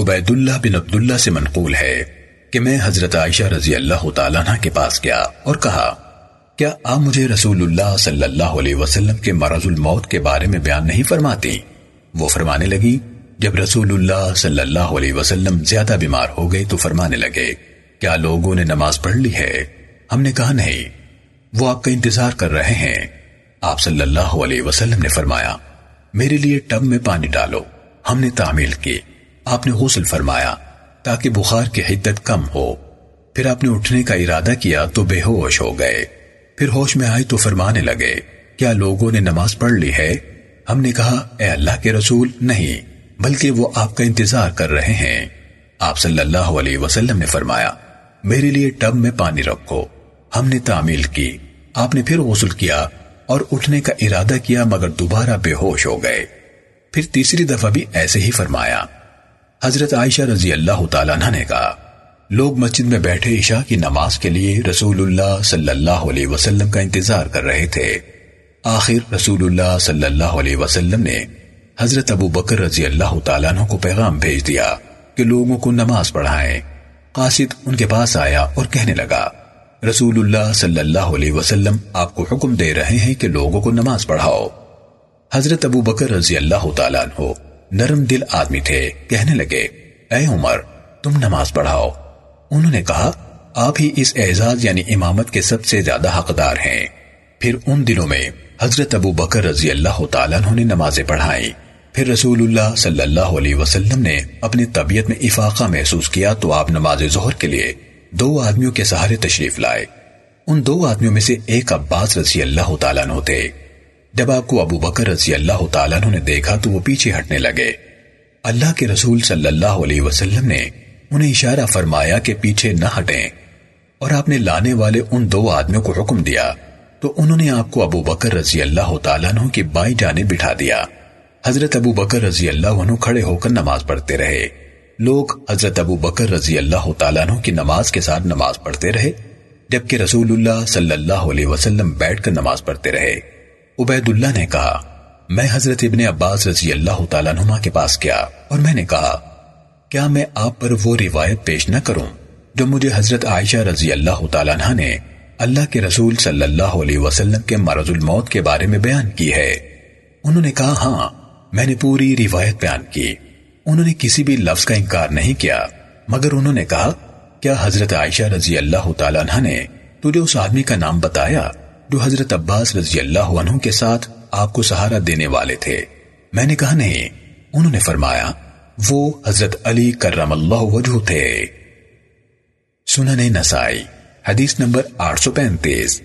عبید اللہ بن عبداللہ سے منقول ہے کہ میں حضرت عائشہ رضی اللہ تعالیٰ عنہ کے پاس گیا اور کہا، کیا آپ مجھے رسول اللہ صلی اللہ علیہ وسلم کے مرض الموت کے بارے میں بیان نہیں فرماتی؟ وہ فرمانے لگی، جب رسول اللہ صلی اللہ علیہ وسلم زیادہ بیمار ہو گئے تو فرمانے لگے، کیا لوگوں نے نماز پڑھ لی ہے؟ ہم نے کہا، نہیں، وہ آپ کا انتظار کر رہے ہیں۔ آپ صلی اللہ علیہ وسلم نے فرمایا، میرے لیے ٹب میں پانی ڈالو۔ ہم نے تعمیل کی۔ آپ نے غسل فرمایا تاکہ بخار کی حدت کم ہو۔ پھر آپ نے اٹھنے کا ارادہ کیا تو بے ہوش ہو گئے۔ پھر ہوش میں آئے تو فرمانے لگے، کیا لوگوں نے نماز پڑھ لی ہے؟ ہم نے کہا، اے اللہ کے رسول، نہیں، بلکہ وہ آپ کا انتظار کر رہے ہیں۔ آپ صلی اللہ علیہ وسلم نے فرمایا، میرے لیے ٹب میں پانی رکھو۔ ہم نے تعمیل کی۔ آپ نے پھر غسل کیا اور اٹھنے کا ارادہ کیا مگر دوبارہ بے ہوش ہو گئے۔ پھر تیسری دفعہ بھی ایسے ہی فرمایا۔ حضرت عائشہ رضی اللہ تعالیٰ نے کہا، لوگ مسجد میں بیٹھے عشاء کی نماز کے لیے رسول اللہ صلی اللہ علیہ وسلم کا انتظار کر رہے تھے۔ آخر رسول اللہ صلی اللہ علیہ وسلم نے حضرت ابو بکر رضی اللہ تعالیٰ کو پیغام بھیج دیا کہ لوگوں کو نماز پڑھائیں۔ قاسد ان کے پاس آیا اور کہنے لگا، رسول اللہ صلی اللہ علیہ وسلم آپ کو حکم دے رہے ہیں کہ لوگوں کو نماز پڑھاؤ۔ حضرت ابو بکر رضی اللہ تعالیٰ عنہ نرم دل آدمی تھے، کہنے لگے، اے عمر، تم نماز پڑھاؤ. انہوں نے کہا، آپ ہی اس اعزاز یعنی امامت کے سب سے زیادہ حقدار ہیں. پھر ان دنوں میں حضرت ابو بکر رضی اللہ تعالیٰ عنہ نے نمازیں پڑھائیں۔ پھر رسول اللہ صلی اللہ علیہ وسلم نے اپنی طبیعت میں افاقہ محسوس کیا تو آپ نماز ظہر کے لیے دو آدمیوں کے سہارے تشریف لائے۔ ان دو آدمیوں میں سے ایک عباس رضی اللہ تعالیٰ عنہ تھے۔ جب آپ کو ابو بکر رضی اللہ تعالیٰ عنہ نے دیکھا تو وہ پیچھے ہٹنے لگے۔ اللہ کے رسول صلی اللہ علیہ وسلم نے انہیں اشارہ فرمایا کہ پیچھے نہ ہٹیں اور آپ نے لانے والے ان دو آدمیوں کو حکم دیا۔ تو انہوں نے آپ کو ابو بکر رضی اللہ تعالیٰ عنہ کی بائی جانے بٹھا دیا۔ حضرت ابو بکر رضی اللہ عنہ کھڑے ہو کر نماز پڑھتے رہے۔ لوگ حضرت ابو بکر رضی اللہ تعالیٰ عنہ کی نماز کے ساتھ نماز پڑھتے رہے، جبکہ رسول اللہ صلی اللہ علیہ وسلم بیٹھ کر نماز پڑھتے رہے۔ عبید اللہ نے کہا، میں حضرت ابن عباس رضی اللہ تعالیٰ نما کے پاس گیا اور میں نے کہا، کیا میں آپ پر وہ روایت پیش نہ کروں جو مجھے حضرت عائشہ رضی اللہ تعالیٰ عنہ نے اللہ کے رسول صلی اللہ علیہ وسلم کے مرض الموت کے بارے میں بیان کی ہے؟ انہوں نے کہا ہاں میں نے پوری روایت بیان کی۔ انہوں نے کسی بھی لفظ کا انکار نہیں کیا، مگر انہوں نے کہا، کیا حضرت عائشہ رضی اللہ تعالیٰ عنہ نے تجھے اس آدمی کا نام بتایا؟ جو حضرت عباس رضی اللہ عنہ کے ساتھ آپ کو سہارا دینے والے تھے۔ میں نے کہا نہیں، انہوں نے فرمایا، وہ حضرت علی کرم اللہ وجہ تھے۔ سنن نسائی، حدیث نمبر آٹھ سو پینتیس۔